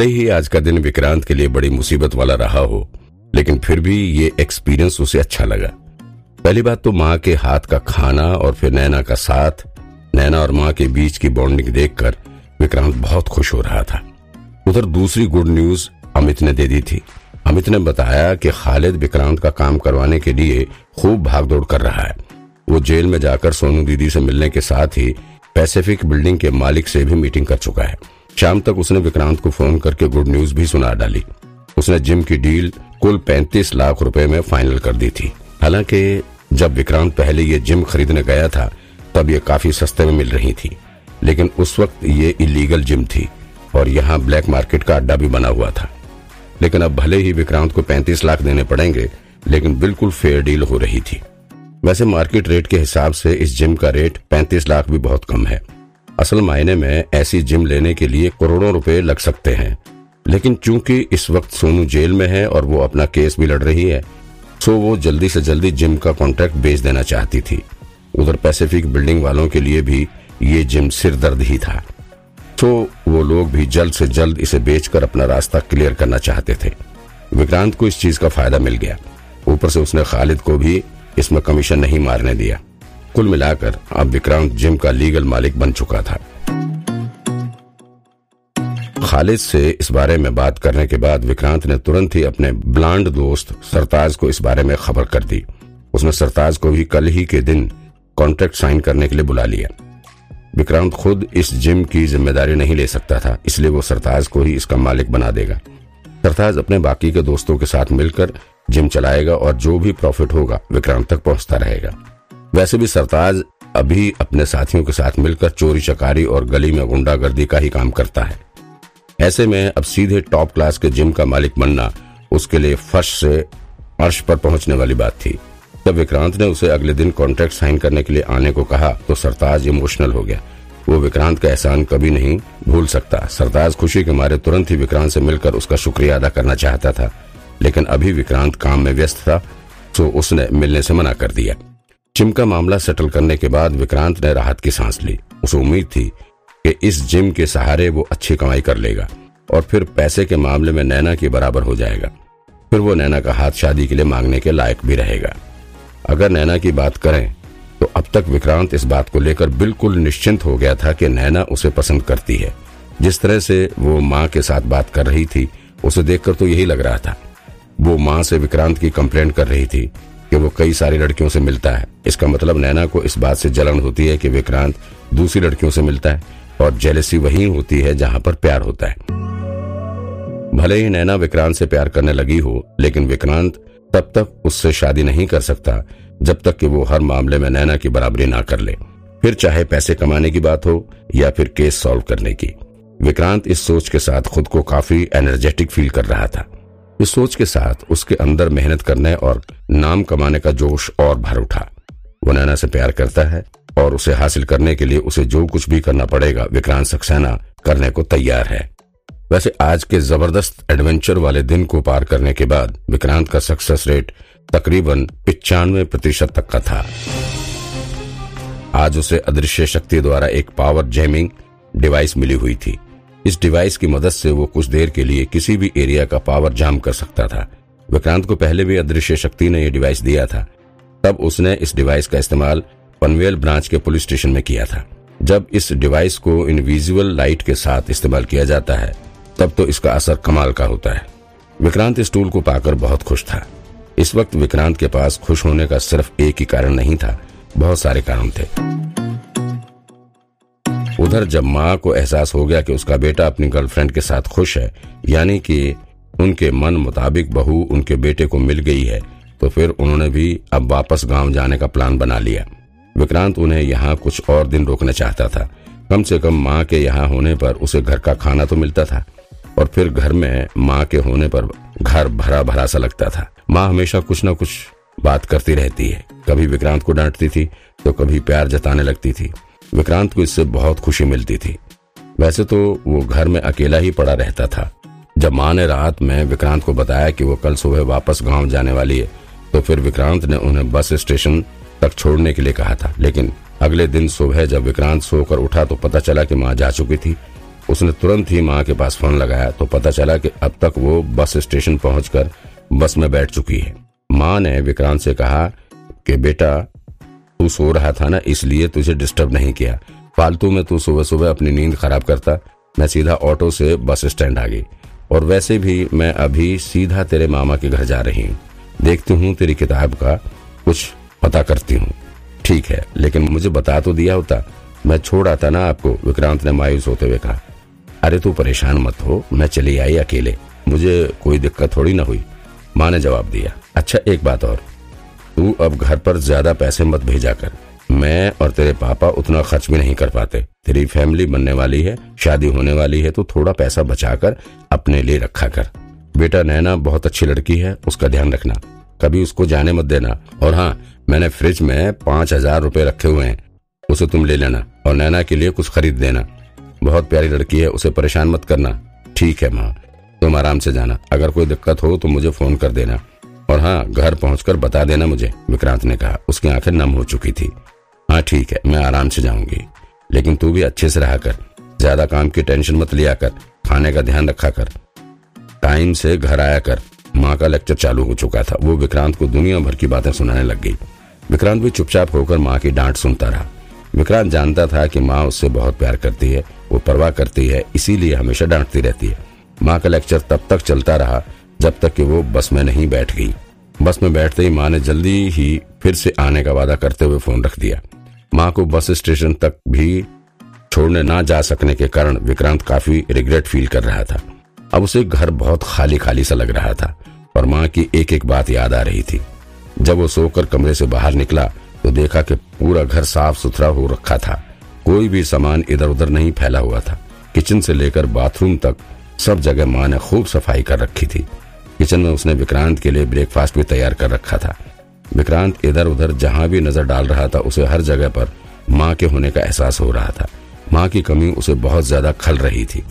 भले ही आज का दिन विक्रांत के लिए बड़ी मुसीबत वाला रहा हो, लेकिन फिर भी ये एक्सपीरियंस उसे अच्छा लगा। पहली बात तो माँ के हाथ का खाना और फिर नैना का साथ, नैना और माँ के बीच की बॉन्डिंग देखकर विक्रांत बहुत खुश हो रहा था। उधर दूसरी गुड न्यूज़ अमित ने दे दी थी। अमित ने बताया कि खालिद विक्रांत का काम करवाने के लिए खूब भागदौड़ कर रहा है। वो जेल में जाकर सोनू दीदी से मिलने के साथ ही पैसिफिक बिल्डिंग के मालिक से भी मीटिंग कर चुका है। शाम तक उसने विक्रांत को फ़ोन करके गुड न्यूज़ भी सुना डाली। उसने जिम की डील कुल 35 लाख रुपए में फाइनल कर दी थी। हालाँकि, जब विक्रांत पहले ये जिम खरीदने गया था, तब ये काफ़ी सस्ते में मिल रही थी। लेकिन उस वक्त ये इलीगल जिम थी और यहाँ ब्लैक मार्केट का अड्डा भी बना हुआ था। लेकिन अब भले ही विक्रांत को 35 लाख देने पड़ेंगे, लेकिन बिल्कुल फेयर डील हो रही थी। वैसे मार्केट रेट के हिसाब से इस जिम का रेट 35 लाख भी बहुत कम है। असल मायने में ऐसी जिम लेने के लिए करोड़ों रुपए लग सकते हैं। लेकिन चूँकि इस वक्त सोनू जेल में है और वो अपना केस भी लड़ रही है, सो वो जल्दी से जल्दी जिम का कॉन्ट्रैक्ट बेच देना चाहती थी। उधर पैसिफिक बिल्डिंग वालों के लिए भी ये जिम सिरदर्द ही था। तो वो लोग भी जल्द से जल्द इसे बेचकर अपना रास्ता क्लियर करना चाहते थे। विक्रांत को इस चीज़ का फ़ायदा मिल गया। ऊपर से उसने खालिद को भी इसमें कमीशन नहीं मारने दिया। कुल मिलाकर अब विक्रांत जिम का लीगल मालिक बन चुका था। खालिद से इस बारे में बात करने के बाद विक्रांत ने तुरंत ही अपने ब्लांड दोस्त सरताज को इस बारे में खबर कर दी। उसने सरताज को भी कल ही के दिन कॉन्ट्रैक्ट साइन करने के लिए बुला लिया। विक्रांत खुद इस जिम की ज़िम्मेदारी नहीं ले सकता था, इसलिए वो सरताज को ही इसका मालिक बना देगा। सरताज अपने बाकी के दोस्तों के साथ मिलकर जिम चलाएगा और जो भी प्रॉफिट होगा विक्रांत तक पहुँचता रहेगा। वैसे भी सरताज अभी अपने साथियों के साथ मिलकर चोरी, चकारी और गली में गुंडागर्दी का ही काम करता है। ऐसे में अब सीधे टॉप क्लास के जिम का मालिक बनना उसके लिए फर्श से अर्श पर पहुँचने वाली बात थी। जब विक्रांत ने उसे अगले दिन कॉन्ट्रैक्ट साइन करने के लिए आने को कहा तो सरताज इमोशनल हो गया। वो विक्रांत का एहसान कभी नहीं भूल सकता। सरताज खुशी के मारे तुरंत ही विक्रांत से मिलकर उसका शुक्रिया अदा करना चाहता था। लेकिन अभी विक्रांत काम में व्यस्त था तो उसने मिलने से मना कर दिया। जिम का मामला सेटल करने के बाद विक्रांत ने राहत की सांस ली। उसे उम्मीद थी कि इस जिम के सहारे वो अच्छी कमाई कर लेगा और फिर पैसे के मामले में नैना के बराबर हो जाएगा। फिर वो नैना का हाथ शादी के लिए मांगने के लायक भी रहेगा। अगर नैना की बात करें तो अब तक विक्रांत इस बात को लेकर बिल्कुल निश्चिंत हो गया था कि नैना उसे पसंद करती है। जिस तरह से वो माँ के साथ बात कर रही थी, उसे देखकर तो यही लग रहा था। वो माँ से विक्रांत की कंप्लेंट कर रही थी कि वो कई सारी लड़कियों से मिलता है। इसका मतलब नैना को इस बात से जलन होती है कि विक्रांत दूसरी लड़कियों से मिलता है और जेलसी वही होती है जहाँ पर प्यार होता है। भले ही नैना विक्रांत से प्यार करने लगी हो, लेकिन विक्रांत तब तक उससे शादी नहीं कर सकता, जब तक कि वो हर मामले में नैना की बराबरी ना कर ले। फिर चाहे पैसे कमाने की बात हो या फिर केस सॉल्व करने की। विक्रांत इस सोच के साथ खुद को काफ़ी एनर्जेटिक फील कर रहा था। इस सोच के साथ उसके अंदर मेहनत करने और नाम कमाने का जोश और भर उठा। वो नैना से प्यार करता है और उसे हासिल करने के लिए उसे जो कुछ भी करना पड़ेगा, विक्रांत सक्सेना करने को तैयार है। वैसे आज के ज़बरदस्त एडवेंचर वाले दिन को पार करने के बाद विक्रांत का सक्सेस रेट तकरीबन पिचानवे प्रतिशत तक का था। आज उसे अदृश्य शक्ति द्वारा एक पावर जेमिंग डिवाइस मिली हुई थी। इस डिवाइस की मदद से वो कुछ देर के लिए किसी भी एरिया का पावर जाम कर सकता था। विक्रांत को पहले भी अदृश्य शक्ति ने यह डिवाइस दिया था। तब उसने इस डिवाइस का इस्तेमाल पनवेल ब्रांच के पुलिस स्टेशन में किया था। जब इस डिवाइस को इनविजिबल लाइट के साथ इस्तेमाल किया जाता है, तब तो इसका असर कमाल का होता है। विक्रांत इस टूल को पाकर बहुत खुश था। इस वक्त विक्रांत के पास खुश होने का सिर्फ़ एक ही कारण नहीं था, बहुत सारे कारण थे। उधर जब माँ को एहसास हो गया कि उसका बेटा अपनी गर्लफ्रेंड के साथ खुश है, यानी कि उनके मन मुताबिक बहू उनके बेटे को मिल गई है तो फिर उन्होंने भी अब वापस गाँव जाने का प्लान बना लिया। विक्रांत उन्हें यहाँ कुछ और दिन रोकना चाहता था। कम से कम माँ के यहाँ होने पर उसे घर का खाना तो मिलता था, और फिर घर में माँ के होने पर घर भरा भरा सा लगता था। माँ हमेशा कुछ न कुछ बात करती रहती है। कभी विक्रांत को डांटती थी तो कभी प्यार जताने लगती थी। विक्रांत को इससे बहुत खुशी मिलती थी। वैसे तो वो घर में अकेला ही पड़ा रहता था। जब माँ ने रात में विक्रांत को बताया कि वो कल सुबह वापस गाँव जाने वाली है तो फिर विक्रांत ने उन्हें बस स्टेशन तक छोड़ने के लिए कहा था। लेकिन अगले दिन सुबह जब विक्रांत सोकर उठा तो पता चला कि माँ जा चुकी थी। उसने तुरंत ही माँ के पास फ़ोन लगाया तो पता चला कि अब तक वो बस स्टेशन पहुंचकर बस में बैठ चुकी है। माँ ने विक्रांत से कहा कि, बेटा तू सो रहा था ना, इसलिए तुझे डिस्टर्ब नहीं किया। फालतू में तू सुबह सुबह अपनी नींद खराब करता। मैं सीधा ऑटो से बस स्टैंड आ गई। और वैसे भी मैं अभी सीधा तेरे मामा के घर जा रही हूँ। देखती हूँ तेरी किताब का कुछ पता करती हूँ। ठीक है, लेकिन मुझे बता तो दिया होता। मैं छोड़ आता ना आपको, विक्रांत ने मायूस होते हुए कहा। अरे तू परेशान मत हो, मैं चली आई अकेले। मुझे कोई दिक्कत थोड़ी ना हुई। माँ ने जवाब दिया। अच्छा एक बात और। तू अब घर पर ज़्यादा पैसे मत भेजा कर। मैं और तेरे पापा उतना खर्च भी नहीं कर पाते। तेरी फैमिली बनने वाली है, शादी होने वाली है तो थोड़ा पैसा बचाकर अपने लिए रखा कर। बेटा नैना बहुत अच्छी लड़की है, उसका ध्यान रखना। कभी उसको जाने मत देना। और हाँ मैंने फ्रिज में पाँच हज़ार रूपए रखे हुए हैं। उसे तुम ले लेना और नैना के लिए कुछ खरीद देना। बहुत प्यारी लड़की है, उसे परेशान मत करना। ठीक है माँ, तुम आराम से जाना। अगर कोई दिक्कत हो तो मुझे फ़ोन कर देना। और हाँ घर पहुंचकर बता देना मुझे, विक्रांत ने कहा। उसकी आँखें नम हो चुकी थी। हाँ ठीक है, मैं आराम से जाऊँगी। लेकिन तू भी अच्छे से रहा कर। ज़्यादा काम की टेंशन मत लिया कर। खाने का ध्यान रखा कर। टाइम से घर आया कर। माँ का लेक्चर चालू हो चुका था। वो विक्रांत को दुनिया भर की बातें सुनाने लग गई। विक्रांत भी चुपचाप होकर माँ की डांट सुनता रहा। विक्रांत जानता था कि माँ उससे बहुत प्यार करती है, वो परवाह करती है, इसीलिए हमेशा डांटती रहती है। माँ का लेक्चर तब तक चलता रहा जब तक कि वो बस में नहीं बैठ गई। बस में बैठते ही माँ ने जल्दी ही फिर से आने का वादा करते हुए फ़ोन रख दिया। माँ को बस स्टेशन तक भी छोड़ने ना जा सकने के कारण विक्रांत काफ़ी रिग्रेट फील कर रहा था। अब उसे घर बहुत खाली खाली सा लग रहा था और माँ की एक एक बात याद आ रही थी। जब वो सोकर कमरे से बाहर निकला तो देखा कि पूरा घर साफ़ सुथरा हो रखा था। कोई भी सामान इधर उधर नहीं फैला हुआ था। किचन से लेकर बाथरूम तक सब जगह माँ ने खूब सफ़ाई कर रखी थी। किचन में उसने विक्रांत के लिए ब्रेकफास्ट भी तैयार कर रखा था। विक्रांत इधर उधर जहाँ भी नज़र डाल रहा था, उसे हर जगह पर माँ के होने का एहसास हो रहा था। माँ की कमी उसे बहुत ज़्यादा खल रही थी।